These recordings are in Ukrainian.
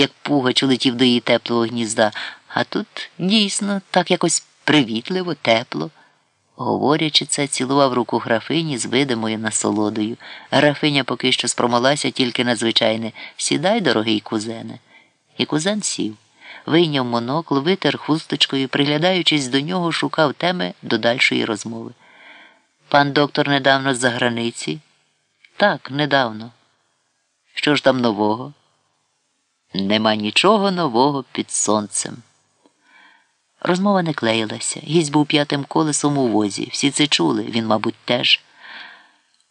як пугач улетів до її теплого гнізда, а тут дійсно так якось привітливо, тепло. Говорячи це, цілував руку графині з видимою насолодою. Графиня поки що спромолася тільки на звичайне Сідай, дорогий кузене. І кузен сів, вийняв монокл, витер хусточкою, приглядаючись до нього, шукав теми до дальшої розмови. Пан доктор недавно з-за границі? Так, недавно. Що ж там нового? Нема нічого нового під сонцем. Розмова не клеїлася. Гість був п'ятим колесом у возі. Всі це чули, він, мабуть, теж.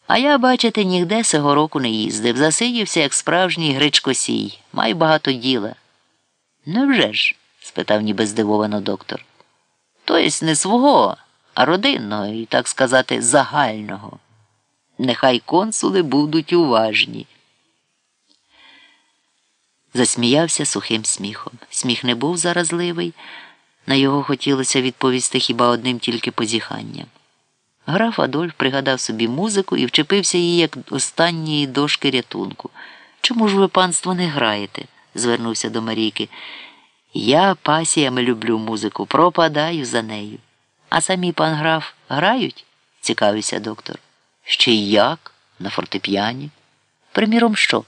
А я, бачите, нігде сього року не їздив. Засидівся, як справжній гречкосій. Май багато діла. Невже ж? спитав ніби здивовано доктор. То єсть не свого, а родинного і, так сказати, загального. Нехай консули будуть уважні. Засміявся сухим сміхом. Сміх не був заразливий. На його хотілося відповісти хіба одним тільки позіханням. Граф Адольф пригадав собі музику і вчепився її як останньої дошки рятунку. Чому ж ви, панство, не граєте? звернувся до Марійки. Я пасіями люблю музику, пропадаю за нею. А самі пан граф грають? цікавився доктор. Ще й як? На фортепіані? Приміром, що?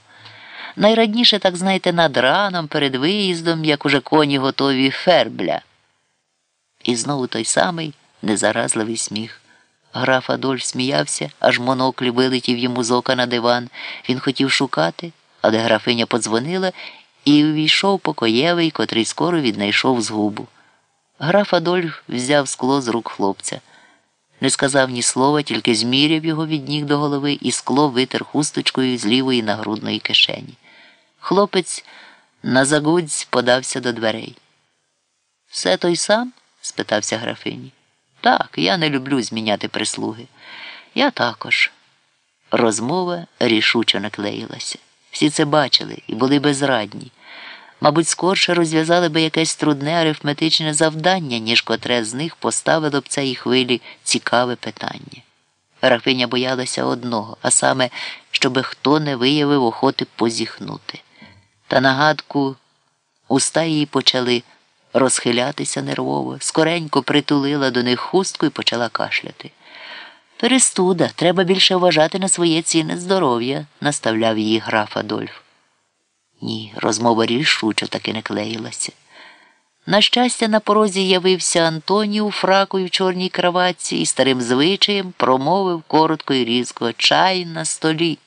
Найрадніше, так знаєте, над раном, перед виїздом, як уже коні готові фербля. І знову той самий незаразливий сміх. Граф Адольф сміявся, аж моноклі вилетів йому з ока на диван. Він хотів шукати, але графиня подзвонила і увійшов покоєвий, котрий скоро віднайшов згубу. Граф Адольф взяв скло з рук хлопця. Не сказав ні слова, тільки зміряв його від ніг до голови і скло витер хусточкою з лівої нагрудної кишені. Хлопець на загудзь подався до дверей. Все той сам? спитався графині. Так, я не люблю зміняти прислуги. Я також. Розмова рішуче наклеїлася. Всі це бачили і були безрадні. Мабуть, скорше розв'язали би якесь трудне арифметичне завдання, ніж котре з них поставило б цій хвилі цікаве питання. Графиня боялася одного, а саме, щоби хто не виявив охоти позіхнути. Та нагадку уста її почали розхилятися нервово, скоренько притулила до них хустку і почала кашляти. Перестуда, треба більше вважати на своє цінне здоров'я, наставляв її граф Адольф. Ні, розмова рішучо таки не клеїлася. На щастя, на порозі явився Антоній у фраку й в чорній краватці і старим звичаєм промовив коротко і різко чай на столі.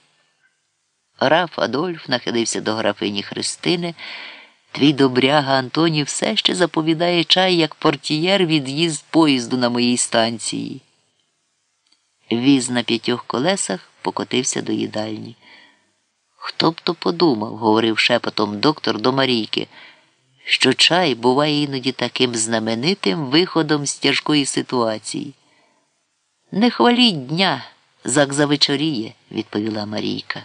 Граф Адольф нахилився до графині Христини. Твій добряга Антоній все ще заповідає чай, як портієр від'їзд поїзду на моїй станції. Віз на п'ятьох колесах покотився до їдальні. Хто б то подумав, говорив шепотом доктор до Марійки, що чай буває іноді таким знаменитим виходом з тяжкої ситуації. Не хваліть дня, зак завечоріє, відповіла Марійка.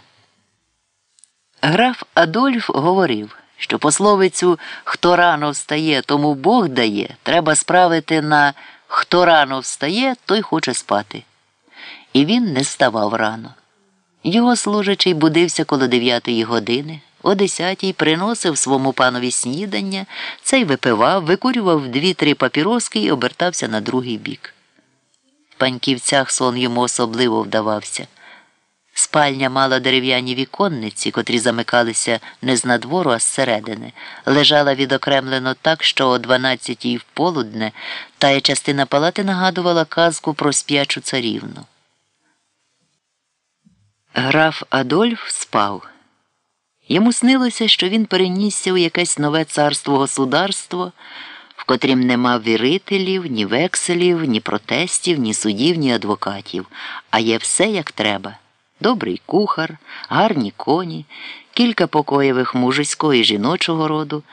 Граф Адольф говорив, що пословицю хто рано встає, тому Бог дає, треба справити на хто рано встає, той хоче спати. І він не ставав рано. Його служачий будився коло дев'ятої години, о десятій приносив свому панові снідання, цей випивав, викурював дві-три папіроски і обертався на другий бік. В паньківцях сон йому особливо вдавався. Спальня мала дерев'яні віконниці, котрі замикалися не з надвору, а зсередини, лежала відокремлено так, що о дванадцятій в полудне тая частина палати нагадувала казку про сп'ячу царівну. Граф Адольф спав. Йому снилося, що він перенісся у якесь нове царство государство, в котрім нема вірителів, ні векселів, ні протестів, ні судів, ні адвокатів, а є все як треба. Добрий кухар, гарні коні, кілька покоєвих мужицького і жіночого роду,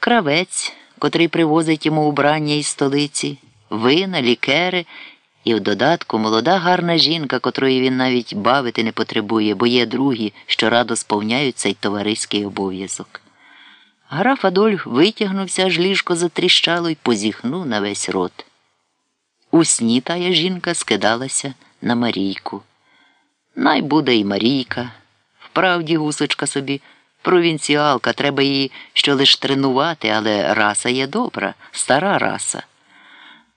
кравець, котрий привозить йому убрання із столиці, вина, лікери. І в додатку молода гарна жінка, котрої він навіть бавити не потребує, бо є другі, що радо сповняють цей товариський обов'язок. Граф Адольф витягнувся, аж ліжко затріщало і позіхнув на весь рот. У сні тая жінка скидалася на Марійку. Най буде й Марійка. Вправді, гусочка собі, Провінціалка, треба її що лиш тренувати, але раса є добра, стара раса.